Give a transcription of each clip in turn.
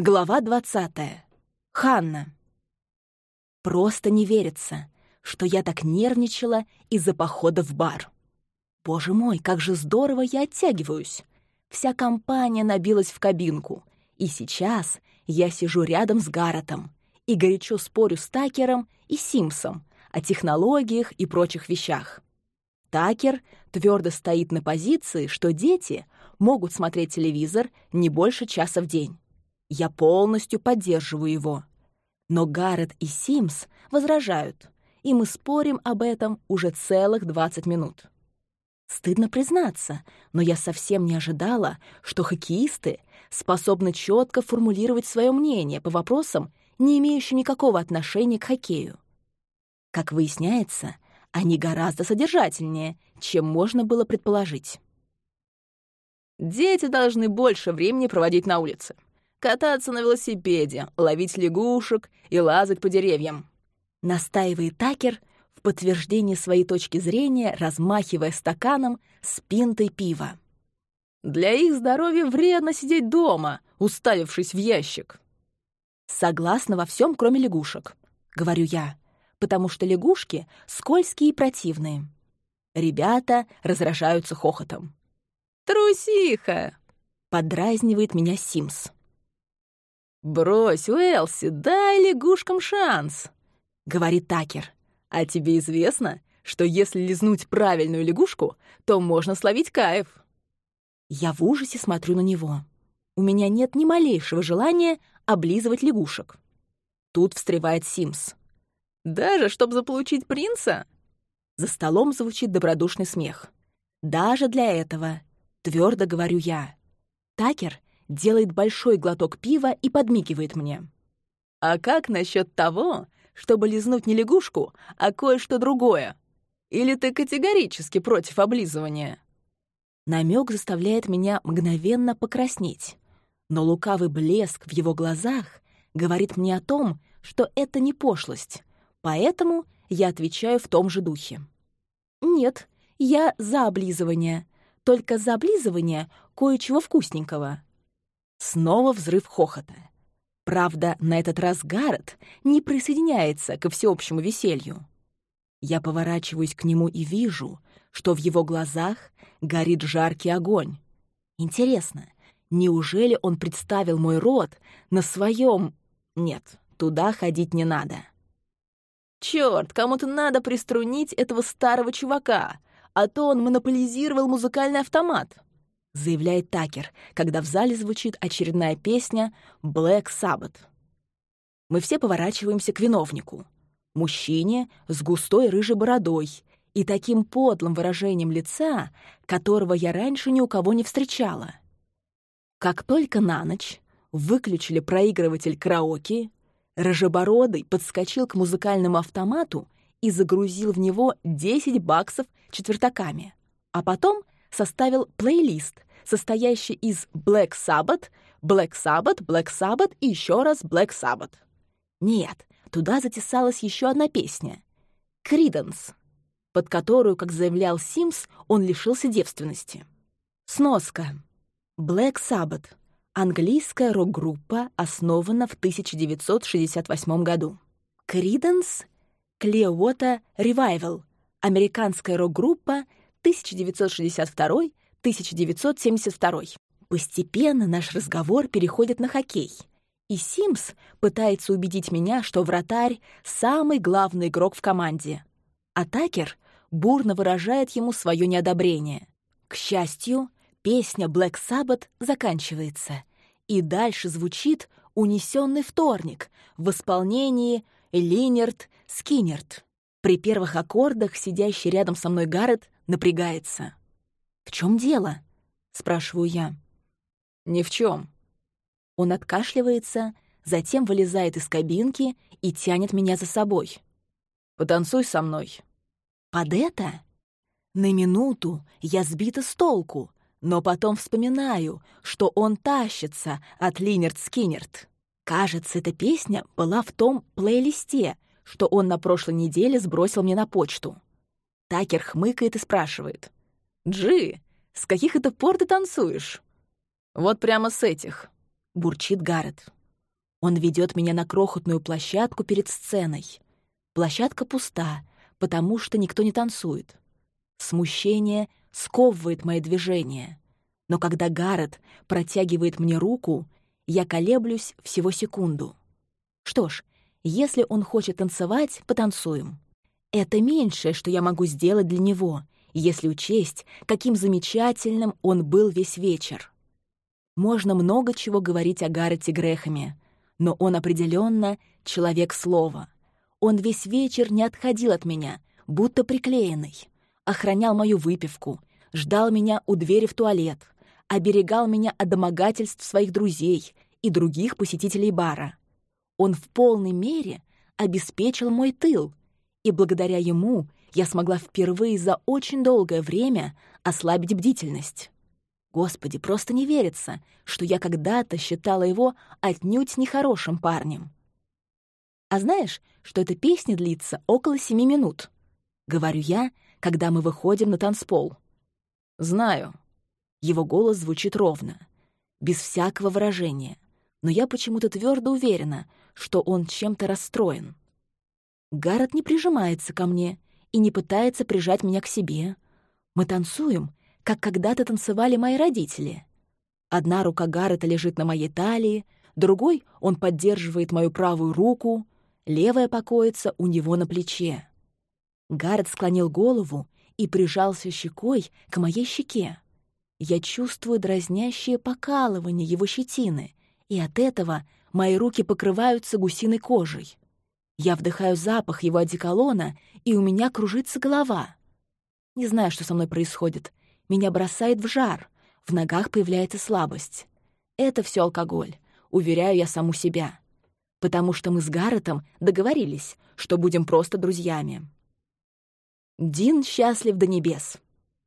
Глава 20. Ханна. Просто не верится, что я так нервничала из-за похода в бар. Боже мой, как же здорово я оттягиваюсь. Вся компания набилась в кабинку, и сейчас я сижу рядом с Гарретом и горячо спорю с Такером и Симсом о технологиях и прочих вещах. Такер твердо стоит на позиции, что дети могут смотреть телевизор не больше часа в день. Я полностью поддерживаю его. Но Гаррет и Симс возражают, и мы спорим об этом уже целых 20 минут. Стыдно признаться, но я совсем не ожидала, что хоккеисты способны четко формулировать свое мнение по вопросам, не имеющим никакого отношения к хоккею. Как выясняется, они гораздо содержательнее, чем можно было предположить. Дети должны больше времени проводить на улице кататься на велосипеде, ловить лягушек и лазать по деревьям. Настаивает Такер в подтверждении своей точки зрения, размахивая стаканом с пинтой пива. Для их здоровья вредно сидеть дома, уставившись в ящик. Согласна во всем, кроме лягушек, говорю я, потому что лягушки скользкие и противные. Ребята разражаются хохотом. «Трусиха!» — подразнивает меня Симс. «Брось, Уэлси, дай лягушкам шанс», — говорит Такер. «А тебе известно, что если лизнуть правильную лягушку, то можно словить кайф?» Я в ужасе смотрю на него. У меня нет ни малейшего желания облизывать лягушек. Тут встревает Симс. «Даже чтобы заполучить принца?» За столом звучит добродушный смех. «Даже для этого», — твердо говорю я. Такер делает большой глоток пива и подмигивает мне. «А как насчет того, чтобы лизнуть не лягушку, а кое-что другое? Или ты категорически против облизывания?» Намек заставляет меня мгновенно покраснеть, но лукавый блеск в его глазах говорит мне о том, что это не пошлость, поэтому я отвечаю в том же духе. «Нет, я за облизывание, только за облизывание кое-чего вкусненького». Снова взрыв хохота. Правда, на этот раз Гаррет не присоединяется ко всеобщему веселью. Я поворачиваюсь к нему и вижу, что в его глазах горит жаркий огонь. Интересно, неужели он представил мой рот на своем... Нет, туда ходить не надо. Черт, кому-то надо приструнить этого старого чувака, а то он монополизировал музыкальный автомат заявляет Такер, когда в зале звучит очередная песня «Black Sabbath». Мы все поворачиваемся к виновнику. Мужчине с густой рыжей бородой и таким подлым выражением лица, которого я раньше ни у кого не встречала. Как только на ночь выключили проигрыватель караоке, Рыжебородый подскочил к музыкальному автомату и загрузил в него 10 баксов четвертаками, а потом составил плейлист, состоящий из Black Sabbath, Black Sabbath, Black Sabbath и еще раз Black Sabbath. Нет, туда затесалась еще одна песня — «Криденс», под которую, как заявлял Симс, он лишился девственности. Сноска. Black Sabbath — английская рок-группа, основана в 1968 году. Криденс — Clearwater Revival — американская рок-группа 1962 1972. Постепенно наш разговор переходит на хоккей. И Симс пытается убедить меня, что вратарь — самый главный игрок в команде. А Такер бурно выражает ему свое неодобрение. К счастью, песня Black Sabbath заканчивается, и дальше звучит «Унесенный вторник» в исполнении Линерт Скиннерт. При первых аккордах сидящий рядом со мной Гаррет напрягается. «В чем дело?» — спрашиваю я. «Ни в чем. Он откашливается, затем вылезает из кабинки и тянет меня за собой. «Потанцуй со мной». «Под это?» На минуту я сбита с толку, но потом вспоминаю, что он тащится от Lynyrd Skynyrd. Кажется, эта песня была в том плейлисте, что он на прошлой неделе сбросил мне на почту. Такер хмыкает и спрашивает. «Джи, с каких это пор ты танцуешь?» «Вот прямо с этих», — бурчит Гаррет. Он ведет меня на крохотную площадку перед сценой. Площадка пуста, потому что никто не танцует. Смущение сковывает мои движения. Но когда Гаррет протягивает мне руку, я колеблюсь всего секунду. Что ж, если он хочет танцевать, потанцуем. Это меньшее, что я могу сделать для него, если учесть, каким замечательным он был весь вечер. Можно много чего говорить о Гаррете Грэхэме, но он определенно человек слова. Он весь вечер не отходил от меня, будто приклеенный, охранял мою выпивку, ждал меня у двери в туалет, оберегал меня от домогательств своих друзей и других посетителей бара. Он в полной мере обеспечил мой тыл, и благодаря ему я смогла впервые за очень долгое время ослабить бдительность. Господи, просто не верится, что я когда-то считала его отнюдь нехорошим парнем. А знаешь, что эта песня длится около семи минут? Говорю я, когда мы выходим на танцпол. Знаю. Его голос звучит ровно, без всякого выражения, но я почему-то твердо уверена, что он чем-то расстроен. Гаррет не прижимается ко мне и не пытается прижать меня к себе. Мы танцуем, как когда-то танцевали мои родители. Одна рука Гаррета лежит на моей талии, другой он поддерживает мою правую руку, левая покоится у него на плече. Гаррет склонил голову и прижался щекой к моей щеке. Я чувствую дразнящее покалывание его щетины, и от этого мои руки покрываются гусиной кожей. Я вдыхаю запах его одеколона, и у меня кружится голова. Не знаю, что со мной происходит. Меня бросает в жар, в ногах появляется слабость. Это все алкоголь, уверяю я саму себя. Потому что мы с Гарретом договорились, что будем просто друзьями. Дин счастлив до небес.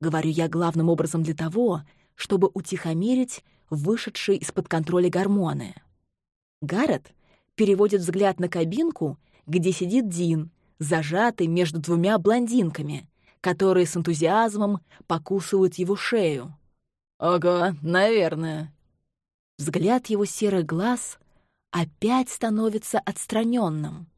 Говорю я главным образом для того, чтобы утихомирить вышедшие из-под контроля гормоны. Гаррет переводит взгляд на кабинку, где сидит Дин, зажатый между двумя блондинками, которые с энтузиазмом покусывают его шею. «Ага, наверное». Взгляд его серых глаз опять становится отстраненным.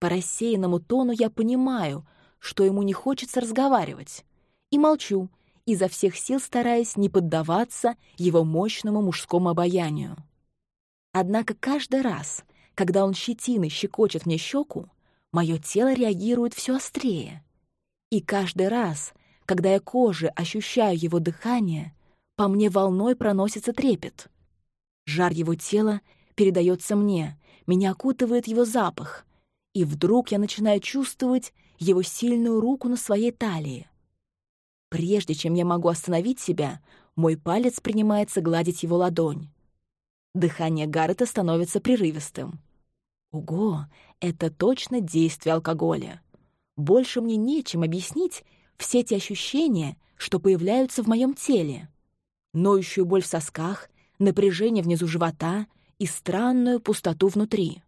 По рассеянному тону я понимаю, что ему не хочется разговаривать, и молчу, изо всех сил стараясь не поддаваться его мощному мужскому обаянию. Однако каждый раз, когда он щетиной щекочет мне щеку, мое тело реагирует все острее. И каждый раз, когда я кожей ощущаю его дыхание, по мне волной проносится трепет. Жар его тела передается мне, меня окутывает его запах, и вдруг я начинаю чувствовать его сильную руку на своей талии. Прежде чем я могу остановить себя, мой палец принимается гладить его ладонь. Дыхание Гаррета становится прерывистым. Ого, это точно действие алкоголя. Больше мне нечем объяснить все эти ощущения, что появляются в моем теле. Ноющую боль в сосках, напряжение внизу живота и странную пустоту внутри.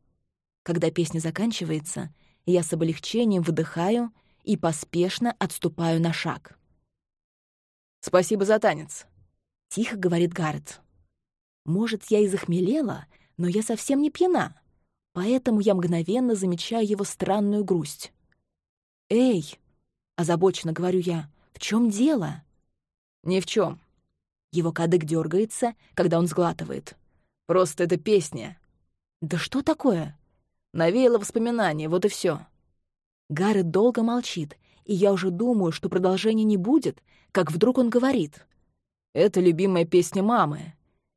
Когда песня заканчивается, я с облегчением выдыхаю и поспешно отступаю на шаг. «Спасибо за танец», — тихо говорит Гаррет. Может, я и захмелела, но я совсем не пьяна, поэтому я мгновенно замечаю его странную грусть. «Эй!» — озабоченно говорю я. «В чем дело?» «Ни в чем. Его кадык дергается, когда он сглатывает. «Просто это песня». «Да что такое?» Навеяло воспоминания, вот и все. Гаррет долго молчит, и я уже думаю, что продолжения не будет, как вдруг он говорит. «Это любимая песня мамы.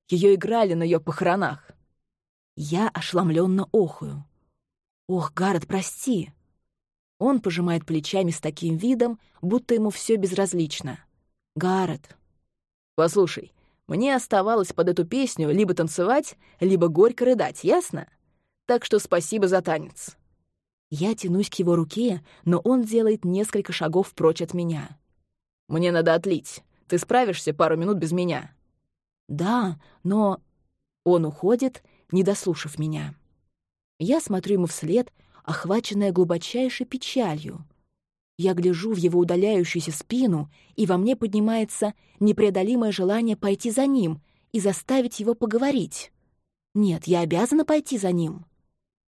Ее играли на ее похоронах. Я ошеломленно охую. «Ох, Гаррет, прости!» Он пожимает плечами с таким видом, будто ему все безразлично. «Гаррет!» «Послушай, мне оставалось под эту песню либо танцевать, либо горько рыдать, ясно? Так что спасибо за танец». Я тянусь к его руке, но он делает несколько шагов прочь от меня. «Мне надо отлить. Ты справишься пару минут без меня?» «Да, но...» Он уходит, не дослушав меня. Я смотрю ему вслед, охваченная глубочайшей печалью. Я гляжу в его удаляющуюся спину, и во мне поднимается непреодолимое желание пойти за ним и заставить его поговорить. Нет, я обязана пойти за ним.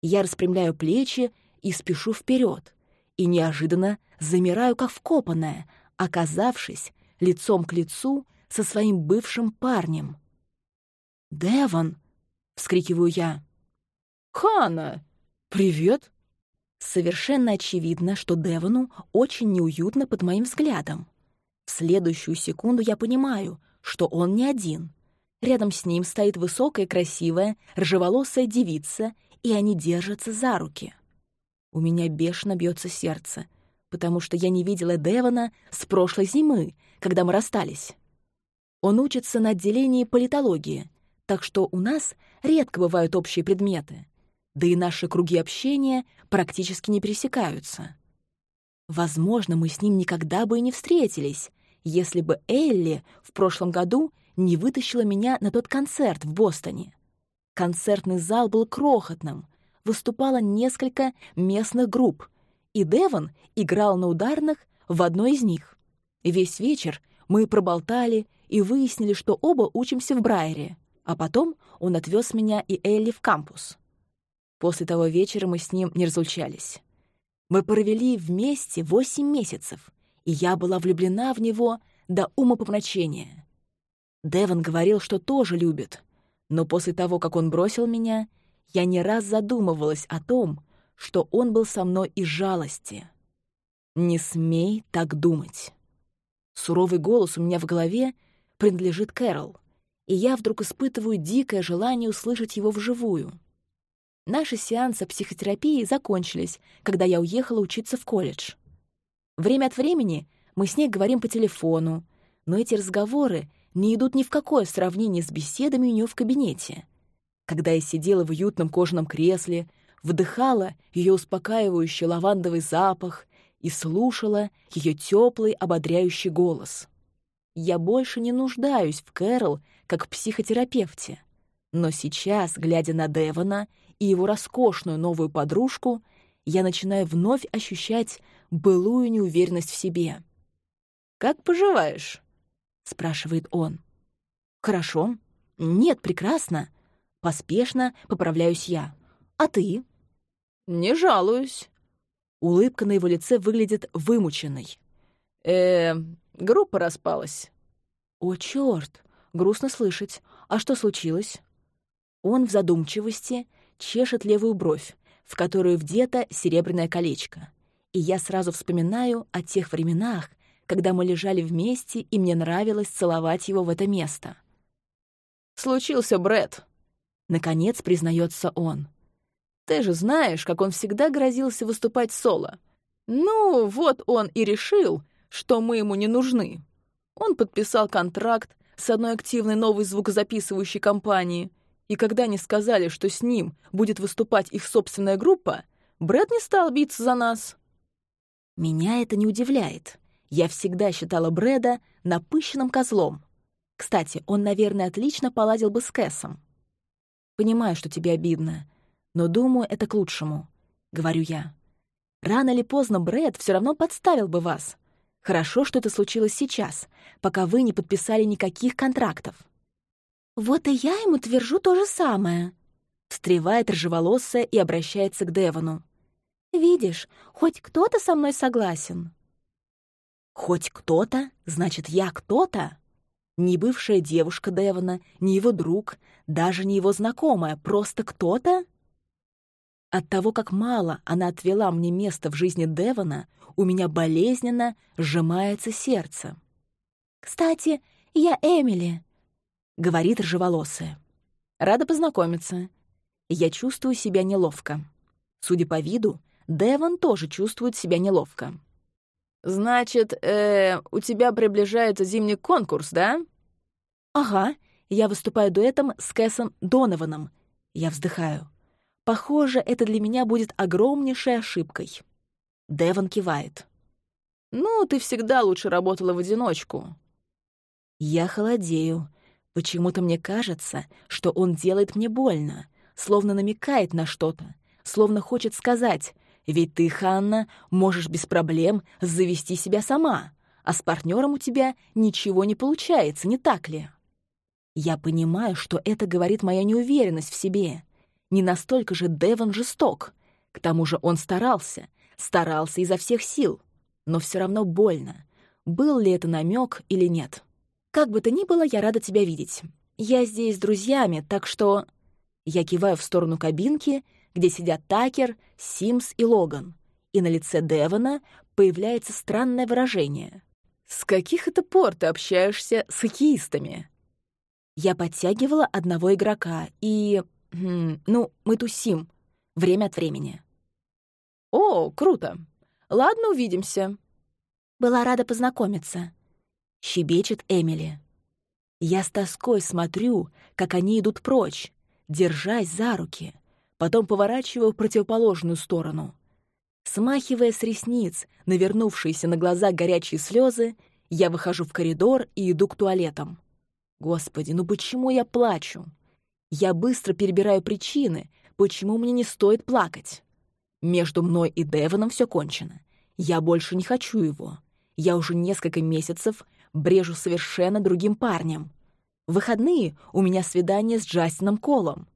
Я распрямляю плечи и спешу вперед, и неожиданно замираю, как вкопанная, оказавшись лицом к лицу со своим бывшим парнем. «Деван!» — вскрикиваю я. «Хана! Привет!» Совершенно очевидно, что Девану очень неуютно под моим взглядом. В следующую секунду я понимаю, что он не один. Рядом с ним стоит высокая, красивая, рыжеволосая девица, и они держатся за руки. У меня бешено бьется сердце, потому что я не видела Девана с прошлой зимы, когда мы расстались. Он учится на отделении политологии, так что у нас редко бывают общие предметы, да и наши круги общения практически не пересекаются. Возможно, мы с ним никогда бы и не встретились, если бы Элли в прошлом году не вытащила меня на тот концерт в Бостоне. Концертный зал был крохотным, выступало несколько местных групп, и Девон играл на ударных в одной из них. Весь вечер мы проболтали и выяснили, что оба учимся в Брайере, а потом он отвез меня и Элли в кампус. После того вечера мы с ним не разлучались. Мы провели вместе восемь месяцев, и я была влюблена в него до умопомрачения. Девон говорил, что тоже любит, но после того, как он бросил меня, я не раз задумывалась о том, что он был со мной из жалости. «Не смей так думать». Суровый голос у меня в голове принадлежит Кэрол, и я вдруг испытываю дикое желание услышать его вживую. Наши сеансы психотерапии закончились, когда я уехала учиться в колледж. Время от времени мы с ней говорим по телефону, но эти разговоры не идут ни в какое сравнение с беседами у нее в кабинете. Когда я сидела в уютном кожаном кресле, вдыхала ее успокаивающий лавандовый запах и слушала ее теплый, ободряющий голос. Я больше не нуждаюсь в Кэрол как психотерапевте. Но сейчас, глядя на Девона и его роскошную новую подружку, я начинаю вновь ощущать былую неуверенность в себе. «Как поживаешь?» — спрашивает он. «Хорошо. Нет, прекрасно. Поспешно поправляюсь я. А ты?» «Не жалуюсь». Улыбка на его лице выглядит вымученной. э группа распалась». «О, чёрт! Грустно слышать. А что случилось?» Он в задумчивости чешет левую бровь, в которую вдето серебряное колечко. И я сразу вспоминаю о тех временах, когда мы лежали вместе, и мне нравилось целовать его в это место. «Случился Брэд», — наконец признается он. «Ты же знаешь, как он всегда грозился выступать соло. Ну, вот он и решил, что мы ему не нужны. Он подписал контракт с одной активной новой звукозаписывающей компанией, и когда они сказали, что с ним будет выступать их собственная группа, Брэд не стал биться за нас. Меня это не удивляет. Я всегда считала Брэда напыщенным козлом. Кстати, он, наверное, отлично поладил бы с Кэссом. Понимаю, что тебе обидно, но думаю, это к лучшему, — говорю я. Рано или поздно Брэд все равно подставил бы вас. Хорошо, что это случилось сейчас, пока вы не подписали никаких контрактов. «Вот и я ему твержу то же самое», — встревает рыжеволосая и обращается к Девону. «Видишь, хоть кто-то со мной согласен». «Хоть кто-то? Значит, я кто-то?» Не бывшая девушка Девона, не его друг, даже не его знакомая, просто кто-то? От того, как мало она отвела мне место в жизни Девона, у меня болезненно сжимается сердце. «Кстати, я Эмили», — говорит ржеволосая. «Рада познакомиться. Я чувствую себя неловко. Судя по виду, Девон тоже чувствует себя неловко». «Значит, э, у тебя приближается зимний конкурс, да?» «Ага, я выступаю дуэтом с Кэссом Донованом». Я вздыхаю. «Похоже, это для меня будет огромнейшей ошибкой». Девон кивает. «Ну, ты всегда лучше работала в одиночку». Я холодею. Почему-то мне кажется, что он делает мне больно, словно намекает на что-то, словно хочет сказать, ведь ты, Ханна, можешь без проблем завести себя сама, а с партнером у тебя ничего не получается, не так ли? Я понимаю, что это говорит моя неуверенность в себе. Не настолько же Девон жесток. К тому же он старался, старался изо всех сил. Но все равно больно. Был ли это намек или нет? Как бы то ни было, я рада тебя видеть. Я здесь с друзьями, так что... Я киваю в сторону кабинки, где сидят Такер, Симс и Логан. И на лице Девона появляется странное выражение. «С каких это пор ты общаешься с хоккеистами?» Я подтягивала одного игрока, и... Хм, ну, мы тусим. Время от времени. «О, круто! Ладно, увидимся». «Была рада познакомиться», — щебечет Эмили. Я с тоской смотрю, как они идут прочь, держась за руки, потом поворачиваю в противоположную сторону. Смахивая с ресниц навернувшиеся на глаза горячие слезы, я выхожу в коридор и иду к туалетам. Господи, ну почему я плачу? Я быстро перебираю причины, почему мне не стоит плакать. Между мной и Девоном все кончено. Я больше не хочу его. Я уже несколько месяцев брежу совершенно другим парнем. В выходные у меня свидание с Джастином Колом.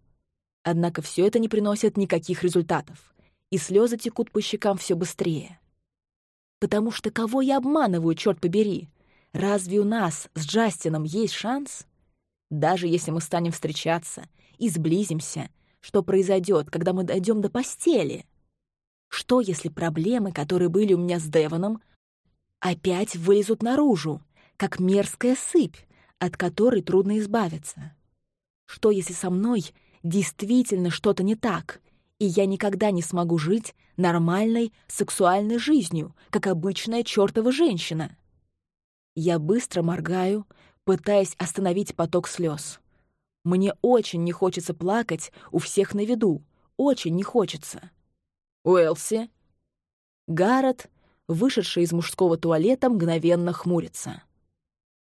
Однако все это не приносит никаких результатов, и слезы текут по щекам все быстрее. Потому что кого я обманываю, черт побери? Разве у нас с Джастином есть шанс? Даже если мы станем встречаться и сблизимся, что произойдет, когда мы дойдем до постели? Что, если проблемы, которые были у меня с Девоном, опять вылезут наружу, как мерзкая сыпь, от которой трудно избавиться? Что, если со мной действительно что-то не так, и я никогда не смогу жить нормальной сексуальной жизнью, как обычная чертова женщина? Я быстро моргаю, пытаясь остановить поток слез. Мне очень не хочется плакать у всех на виду. Очень не хочется. Уэлси. Гаррет, вышедший из мужского туалета, мгновенно хмурится.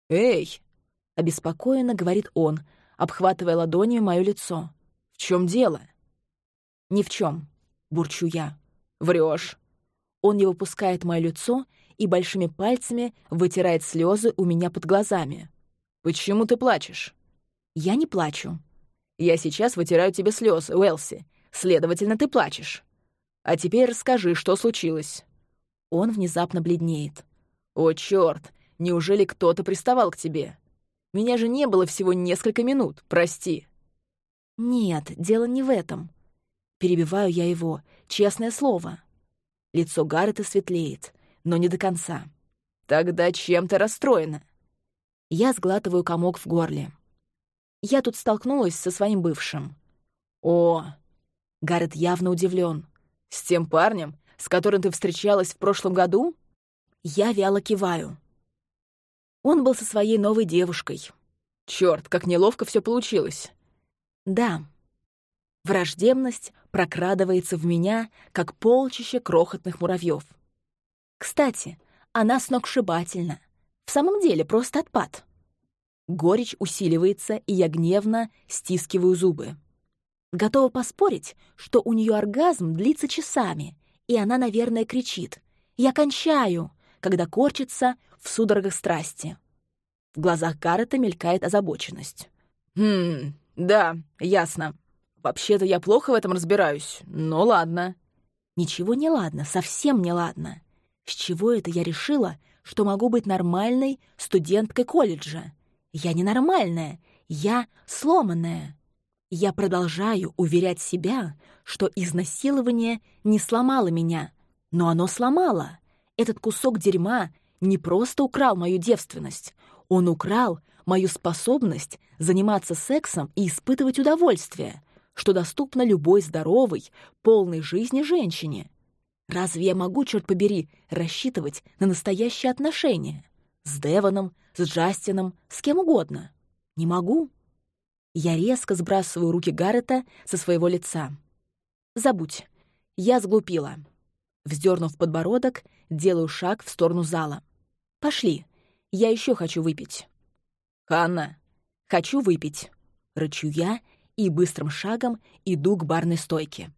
«Эй!» — обеспокоенно говорит он, обхватывая ладонями мое лицо. «В чем дело?» «Ни в чем, бурчу я. Врешь. Он не выпускает мое лицо и большими пальцами вытирает слезы у меня под глазами. «Почему ты плачешь?» «Я не плачу». «Я сейчас вытираю тебе слезы, Уэлси. Следовательно, ты плачешь. А теперь расскажи, что случилось». Он внезапно бледнеет. «О, чёрт! Неужели кто-то приставал к тебе? Меня же не было всего несколько минут, прости». «Нет, дело не в этом». Перебиваю я его, честное слово. Лицо Гаррета светлеет но не до конца. «Тогда чем ты расстроена?» Я сглатываю комок в горле. Я тут столкнулась со своим бывшим. «О!» Гаррет явно удивлен. «С тем парнем, с которым ты встречалась в прошлом году?» Я вяло киваю. Он был со своей новой девушкой. Черт, как неловко все получилось. Да. Враждебность прокрадывается в меня, как полчище крохотных муравьев. Кстати, она сногсшибательна. В самом деле просто отпад. Горечь усиливается, и я гневно стискиваю зубы. Готова поспорить, что у нее оргазм длится часами, и она, наверное, кричит «Я кончаю!», когда корчится в судорогах страсти. В глазах Гаррета мелькает озабоченность. «Хм, да, ясно. Вообще-то я плохо в этом разбираюсь, но ладно». «Ничего не ладно, совсем не ладно. С чего это я решила, что могу быть нормальной студенткой колледжа? Я ненормальная, я сломанная. Я продолжаю уверять себя, что изнасилование не сломало меня, но оно сломало. Этот кусок дерьма не просто украл мою девственность, он украл мою способность заниматься сексом и испытывать удовольствие, что доступно любой здоровой, полной жизни женщине. Разве я могу, черт побери, рассчитывать на настоящие отношения? С Девоном, с Джастином, с кем угодно? Не могу. Я резко сбрасываю руки Гаррета со своего лица. Забудь. Я сглупила. Вздернув подбородок, делаю шаг в сторону зала. Пошли. Я еще хочу выпить. Ханна, хочу выпить. Рычу я и быстрым шагом иду к барной стойке.